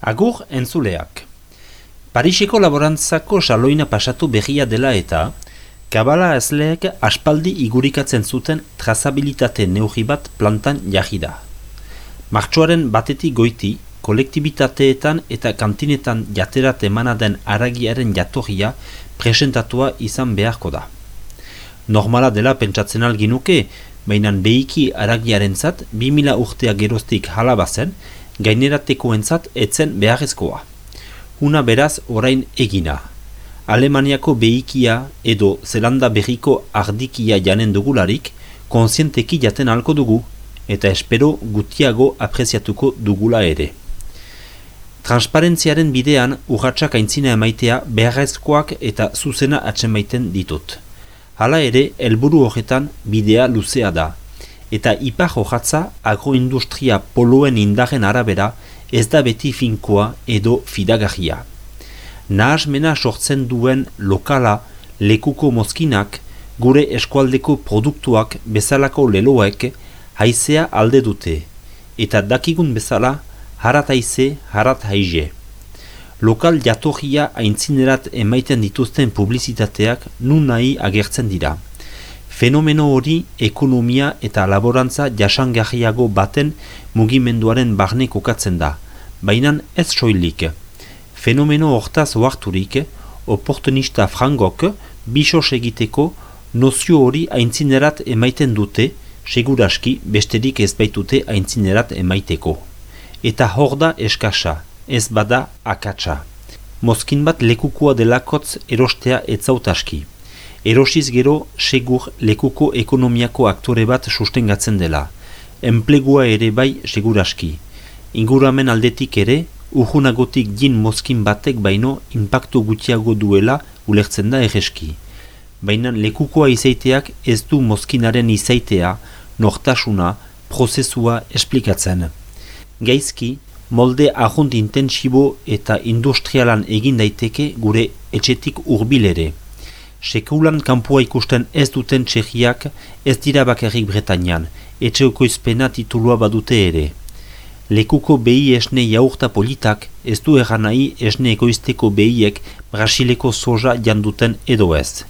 Agur entzuleak. Pariseko laborantzako saloina pasatu berria dela eta Kabala ezleek aspaldi igurikatzen zuten trazabilitate neurri bat plantan jarri. Martxoaren batetik goiti, kolektibitateetan eta kantinetan jaterat emana den aragiaren jatorria presentatua izan beharko da. Normala dela pentsatzen alginuke, baina behiki aragiaren zat, 2000 urtea geroztik halabazen, gaineratekoentzat etzen beharrezkoa. Una beraz orain egina. Alemaniako behikia edo Zelanda berriko ardikia janen dugularik, konsienteki jaten halko dugu, eta espero gutiago apreziatuko dugula ere. Transparentziaren bidean urratsak aintzina emaitea beharrezkoak eta zuzena atsemaiten ditut. Hala ere, helburu horretan bidea luzea da, eta ipar hojatza agroindustria poloen indaren arabera ez da beti finkoa edo fidagarria. Nahasmena sortzen duen lokala lekuko mozkinak gure eskualdeko produktuak bezalako leloek haizea alde dute, eta dakigun bezala harat haize, harat haize. Lokal jatorria aintzinerat emaiten dituzten publizitateak nun nahi agertzen dira. Fenomeno hori ekonomia eta laborantza jasangarriago baten mugimenduaren barne kokatzen da, baina ez soilik. Fenomeno hortaz oarturik, oportunista frangok, bisos egiteko, nozio hori aintzinerat emaiten dute, seguraski besterik ez baitute aintzinerat emaiteko. Eta hor da eskasa, ez bada akatsa. Mozkin bat lekukua delakotz erostea etzautaski erosiz gero segur lekuko ekonomiako aktore bat sustengatzen dela. Enplegua ere bai seguraski. Inguramen aldetik ere, urhunagotik jin mozkin batek baino impacto gutiago duela ulertzen da egeski. Baina lekukoa izaiteak ez du mozkinaren izaitea, nortasuna, prozesua esplikatzen. Gaizki, molde ahunt intensibo eta industrialan egin daiteke gure etxetik urbilere. Sekulan kanpua ikusten ez duten txehiak ez dira bakarrik Bretañan, etxeoko izpena titulua badute ere. Lekuko behi esne jaurta politak ez du eran nahi esne egoizteko behiek Brasileko soja janduten edo ez.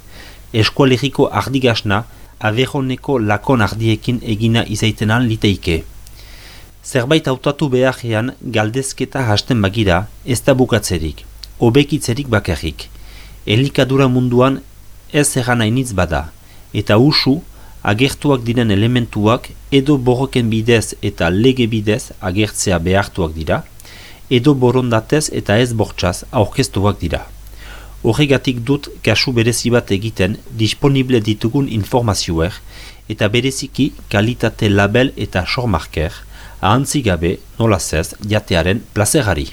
Eskualeriko ardigasna, averroneko lakon ardiekin egina izaitenan liteike. Zerbait hautatu beharrean galdezketa hasten bagira ez da bukatzerik, obekitzerik bakarrik. Elikadura munduan ez egan hainitz bada, eta usu agertuak diren elementuak edo borroken bidez eta lege bidez agertzea behartuak dira, edo borondatez eta ez bortxaz aurkeztuak dira. Horregatik dut kasu berezi bat egiten disponible ditugun informazioer eta bereziki kalitate label eta sormarker ahantzigabe nolazez jatearen plazerari.